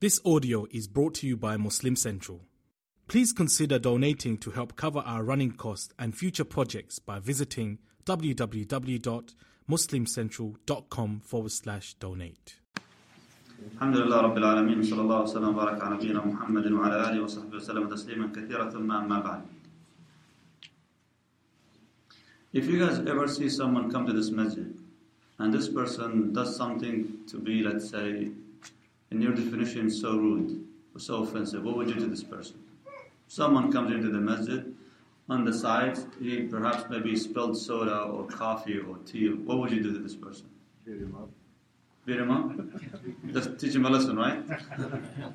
This audio is brought to you by Muslim Central. Please consider donating to help cover our running costs and future projects by visiting www.muslimcentral.com forward slash donate. الحمد لله رب العالمين صلى الله وسلم وبارك على نبينا محمد وعلى اله وصحبه وسلم تسليما كثيرا ثم اما بعد. If you guys ever see someone come to this masjid and this person does something to be, let's say, in your definition, is so rude or so offensive, what would you do to this person? Someone comes into the masjid, on the side, he perhaps maybe spilled soda or coffee or tea. What would you do to this person? Beat him up. Beat him up? Just teach him a lesson, right?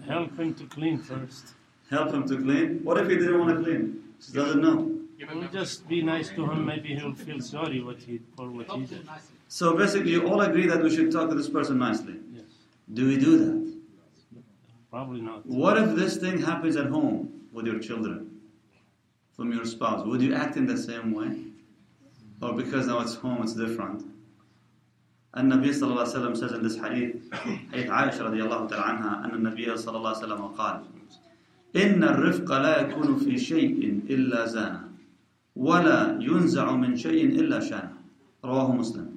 Help him to clean first. Help him to clean. What if he didn't want to clean? He doesn't know. We'll just be nice to him. Maybe he'll feel sorry what he for what he did. So basically, you all agree that we should talk to this person nicely. Yes, Do we do that? probably not. What if this thing happens at home with your children, from your spouse? Would you act in the same way? Or because now it's home, it's different? And Nabi sallallahu alayhi wa sallam says in this hadith, hadith Aisha radiallahu ta'ala anha, أن النبي صلى الله عليه وسلم قال إن الرفق لا يكون في شيء إلا زانه ولا ينزع من شيء إلا شانه رواه مسلم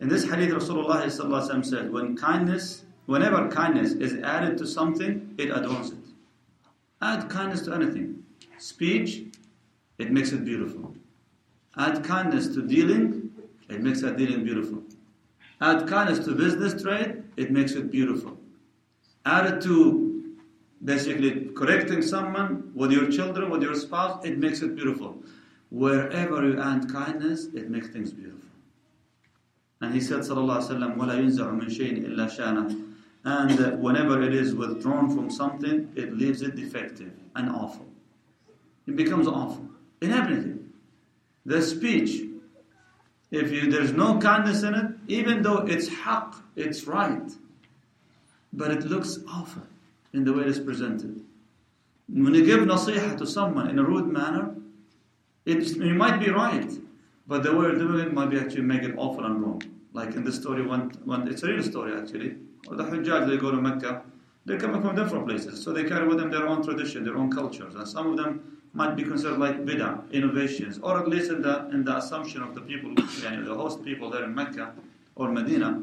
In this hadith, Rasulullah sallallahu alaihi wasallam said, when kindness, whenever kindness is added to something, it adorns it. Add kindness to anything. Speech, it makes it beautiful. Add kindness to dealing, it makes that dealing beautiful. Add kindness to business trade, it makes it beautiful. Add it to basically correcting someone with your children, with your spouse, it makes it beautiful. Wherever you add kindness, it makes things beautiful. And he said, Sallallahu Alaihi Wasallam, وَلَا يُنزَعُ مِنْ شَيْءٍ إِلَّا شَانَهُ and whenever it is withdrawn from something, it leaves it defective and awful. It becomes awful in everything. The speech, if you, there's no kindness in it, even though it's haq, it's right, but it looks awful in the way it is presented. When you give nasiha to someone in a rude manner, it, you might be right, but the way you're doing it might be actually make it awful and wrong. Like in this story, one, one, it's a real story actually. Or the Hujjaj, they go to Mecca, they're coming from different places, so they carry with them their own tradition, their own cultures, and some of them might be considered like bid'ah, innovations, or at least in the, in the assumption of the people, yani the host people there in Mecca or Medina,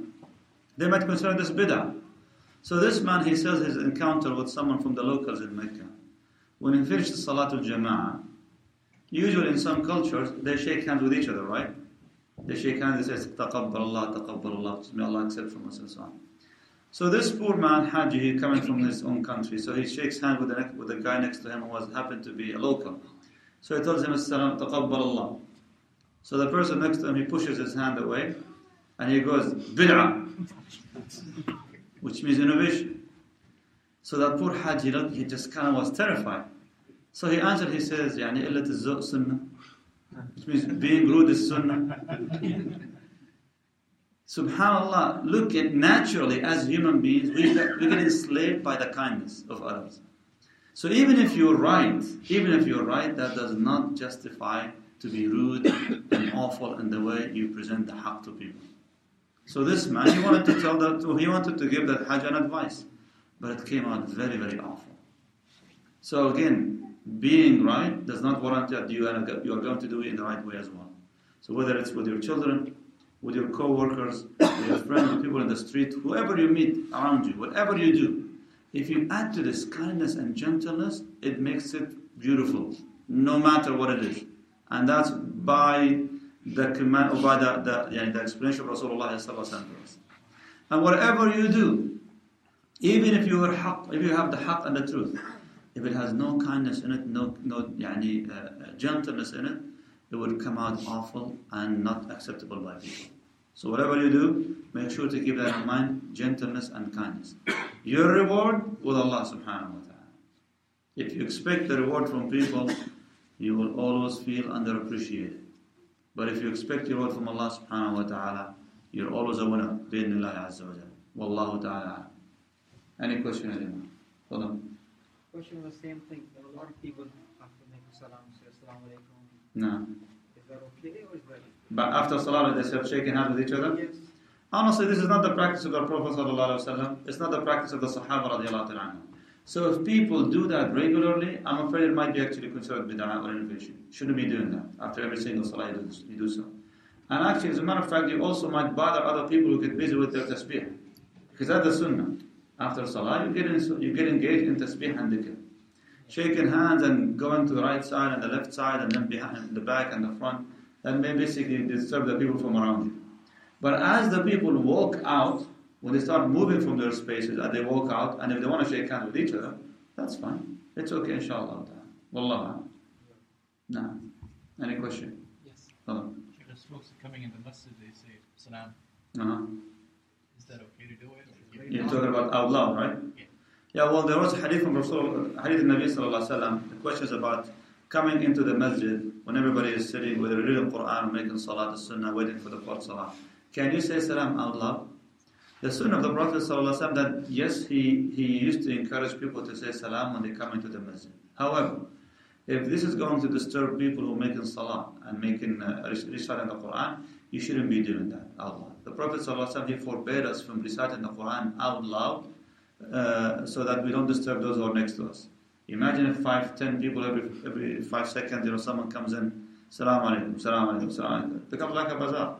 they might consider this bid'ah. So this man, he says his encounter with someone from the locals in Mecca. When he finished the Salatul Jama'ah, usually in some cultures, they shake hands with each other, right? They shake hands, they say, Taqabbal Allah, Taqabbal Allah, may Allah accept from us and so on. So this poor man, Haji, he coming from his own country, so he shakes hands with the, ne- with the guy next to him who was happened to be a local. So he tells him, Assalam, Taqabbal Allah. So the person next to him, he pushes his hand away, and he goes, Bid'ah, which means innovation. So that poor Haji, look, he just kind of was terrified. So he answered, he says, يعني إلة الذوق sunnah, which means being rude is sunnah. Subhanallah, look at naturally as human beings, we get, we get enslaved by the kindness of others. So even if you're right, even if you're right, that does not justify to be rude and awful in the way you present the haqq to people. So this man, he wanted to tell that, he wanted to give that Hajj an advice, but it came out very, very awful. So again, being right does not warrant that you are going to do it in the right way as well. So whether it's with your children, with your co-workers, with your friends, with people in the street, whoever you meet around you, whatever you do, if you add to this kindness and gentleness, it makes it beautiful, no matter what it is. And that's by the command or by the, the, yeah, the explanation of Rasulullah. And whatever you do, even if you are if you have the haq and the truth, if it has no kindness in it, no, no uh, gentleness in it, it will come out awful and not acceptable by people. So whatever you do, make sure to keep that in mind, gentleness and kindness. Your reward with Allah subhanahu wa ta'ala. If you expect the reward from people, you will always feel underappreciated. But if you expect your reward from Allah subhanahu wa ta'ala, you're always a winner. Bi'idhnillahi azza wa jal. Wallahu ta'ala. Any question, anyone? Hold on. Question was the same thing. There are a lot of people after making salam say assalamu alaikum. No. Is that okay or is that? But after salah, they start shaking hands with each other? Yes. Honestly, this is not the practice of the Prophet ﷺ. It's not the practice of the Sahaba. So if people do that regularly, I'm afraid it might be actually considered bid'ah or innovation. Shouldn't be doing that. After every single salah you do, you do so. And actually, as a matter of fact, you also might bother other people who get busy with their tasbih. Because that's the sunnah. After salah, you get, in, you get engaged in tasbih and dhikr. Shaking hands and going to the right side and the left side and then behind the back and the front. That may basically disturb the people from around you. But as the people walk out, when they start moving from their spaces and they walk out, and if they want to shake hands with each other, that's fine. It's okay, inshallah. Wallah. No. Any question? Yes. Hello. Because folks are coming in the masjid, they say salam. Uh-huh. Is that okay to do it? You're talking about out loud, right? Yeah. Yeah, well, there was a hadith from Rasul, hadith of Nabi sallallahu alaihi wasallam. The question is about coming into the masjid when everybody is sitting, whether reading Quran making salat al-sunnah, waiting for the fourth salah. Can you say salam out loud? The sunnah of the Prophet wasallam that yes, he, he used to encourage people to say salam when they come into the masjid. However, if this is going to disturb people who are making salah and making uh, reciting the Quran, you shouldn't be doing that out loud. The Prophet ﷺ, he forbade us from reciting the Quran out loud uh, so that we don't disturb those who are next to us. Imagine if five, ten people every every five seconds, you know, someone comes in, salam alaikum, salam alaikum, salam alaikum. Becomes like a bazaar.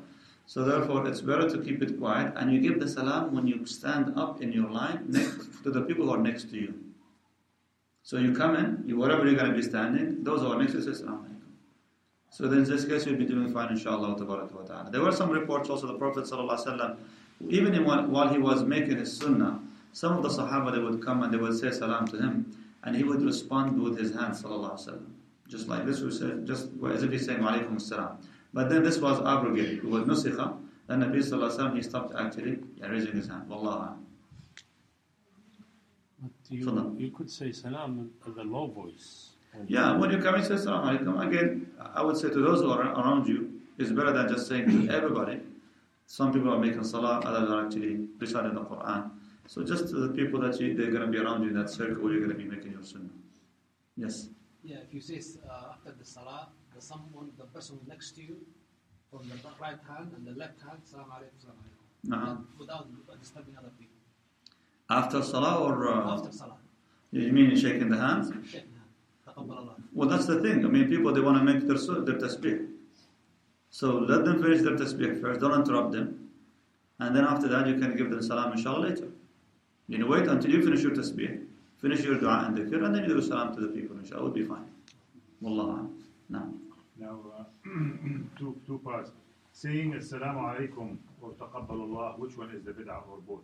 So therefore, it's better to keep it quiet, and you give the salam when you stand up in your line next to the people who are next to you. So you come in, you wherever you're going to be standing, those who are next to you say salam alaikum. So then in this case, you'll be doing fine, inshallah. ta'ala. There were some reports also, the Prophet ﷺ, even in, while he was making his sunnah, some of the Sahaba, they would come and they would say salam to him, and he would respond with his hands, sallallahu alaihi wasallam. Just like this, we said, just as if he's saying alaikum salam. But then this was abrogated. It was nusikha. Then Nabi sallallahu alaihi wasallam, he stopped actually yeah, raising his hand. Wallah. But you, you could say salam with a low voice. Yeah, when you come and say salam alaikum, again, I would say to those who are around you, it's better than just saying to everybody. Some people are making salah, others are actually reciting the Quran. So just the people that you, they're going to be around you in that circle you're going to be making your sunnah. Yes. Yeah, if you say uh, after the salah, the someone, the person next to you, from the right hand and the left hand, salam alaikum, salam alaikum. Uh-huh. Without disturbing other people. After salah or uh, After salah, you mean shaking the hands? shaking hand. Well, that's the thing. I mean, people they want to make their their tasbih. So let them finish their tasbih first. Don't interrupt them, and then after that you can give them salam inshallah later. You know, wait until you finish your tasbih, finish your dua and dhikr, and then you do salam to the people. Inshallah, will be fine. Wallah. No. Now, uh, two, two parts. Saying Assalamu alaikum or Taqabbalullah, which one is the bid'ah or both?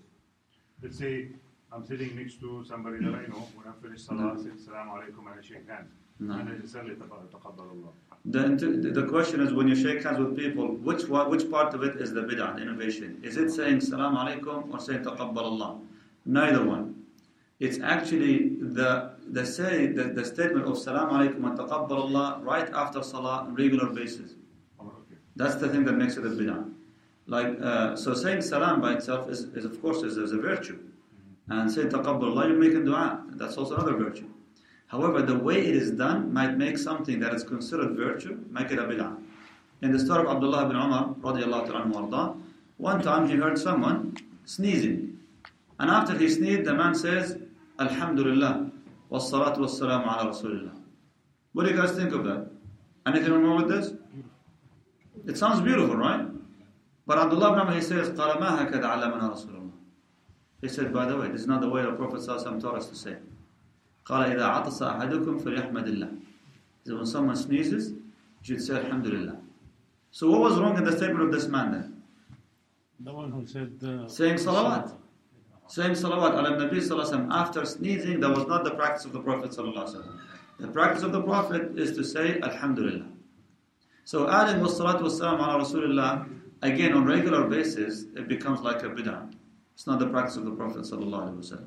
Let's say I'm sitting next to somebody that I know, when I finish Salah, I say Assalamu alaikum and I shake hands. No. And I just say Taqabbalullah. The, the the question is when you shake hands with people, which which part of it is the bid'ah, the innovation? Is it saying salam alaikum or saying taqabbal Allah? Neither one. It's actually the the say the, the statement of salam alaikum and taqabbal Allah right after salah on regular basis. That's the thing that makes it a bid'ah. Like uh, so, saying salam by itself is, is of course is, is a virtue, and saying taqabbal Allah you're making du'a. That's also another virtue. However, the way it is done might make something that is considered virtue make it a bid'ah. In the story of Abdullah ibn Umar radiallahu anhu one time he heard someone sneezing, and after he sneezed, the man says, "Alhamdulillah, wassalatu wassalamu ala Rasulillah." What do you guys think of that? Anything wrong with this? It sounds beautiful, right? But Abdullah ibn Umar, he says, قال ما هكذا علمنا رسول الله. He said, by the way, this is not the way the Prophet ﷺ taught us to say. قال إذا عطس أحدكم فليحمد الله. He said, when someone sneezes, you should say Alhamdulillah. So what was wrong in the statement of this man then? The one who said uh, Saying salawat. Saying salawat ala Nabi sallallahu after sneezing, that was not the practice of the Prophet sallallahu The practice of the Prophet is to say Alhamdulillah. So adding wassalatu wassalam ala Rasulillah, again on regular basis, it becomes like a bid'ah. It's not the practice of the Prophet. The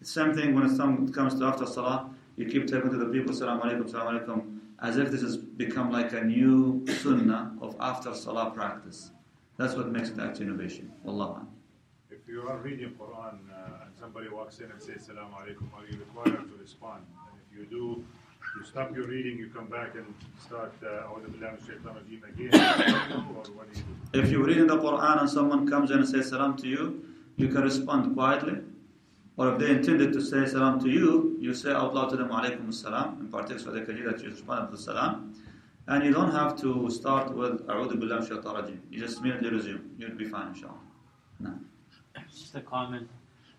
same thing when it comes to after salah, you keep talking to the people, salam alaikum, salam alaikum, as if this has become like a new sunnah of after salah practice. That's what makes it actually innovation. Wallah if you are reading Quran uh, and somebody walks in and says Salaam alaikum, are you required to respond? And if you do, you stop your reading, you come back and start uh, again. if you read in the Quran and someone comes in and says Salaam to you, you can respond quietly. Or if they intended to say Salaam to you, you say out loud to them Alaykum Salam. In particular, they can do that you responded to Salam. And you don't have to start with A'udhu Billah Shaitan Rajim. You just merely resume. You'll be fine, inshallah. No. Just a comment.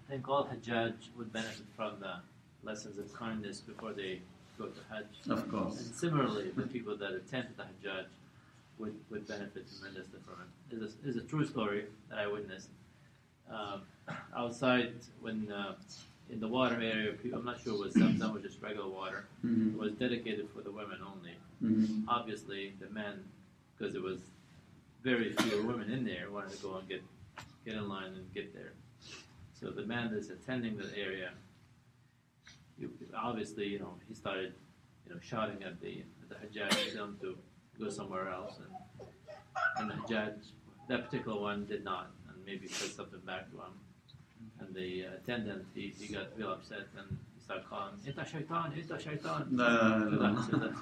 I think all Hajjaj would benefit from the lessons of kindness before they go to Hajj. Of course. And similarly, the people that attend the Hajjaj would, would benefit tremendously from it. It's a, it's a true story that I witnessed. Um, outside, when uh, in the water area, I'm not sure it was Zamzam or just regular water. It Mhm. was dedicated for the women only. Mhm. Obviously, the men, because there was very few women in there, wanted to go and get get in line and get there. So the man that's attending the area, you, obviously, you know, he started, you know, shouting at the at the Hajjaj to them to go somewhere else, and and the Hajjaj, that particular one, did not, and maybe said something back to him. And the uh, attendant, he, he got real upset and he started calling, "Ita shaitan, ita shaitan." Ilaha So that-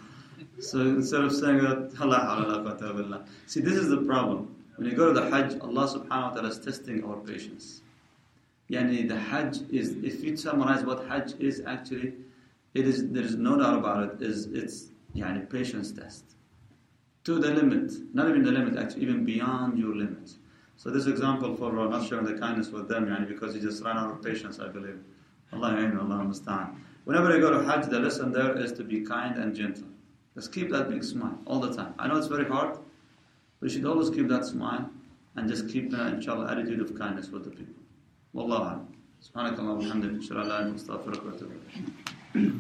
so instead of saying that, "La hawla wa la quwwata illa billah." See, this is the problem. When you go to the Hajj, Allah subhanahu wa ta'ala is testing our patience. Yani the Hajj is, if you summarize what Hajj is actually, it is, there is no doubt about it, is it's yani patience test. To the limit, not even the limit actually, even beyond your limit. So this example for uh, not showing the kindness with them, yani, because he just ran out of patience, I believe. Allah Allah understand. Whenever you go to Hajj, the lesson there is to be kind and gentle. Just keep that big smile all the time. I know it's very hard, but you should always keep that smile and just keep the, inshallah, attitude of kindness with the people. Wallahu a'lam. سبحانك اللهم وبحمدك اشهد ان لا اله الا انت استغفرك واتوب اليك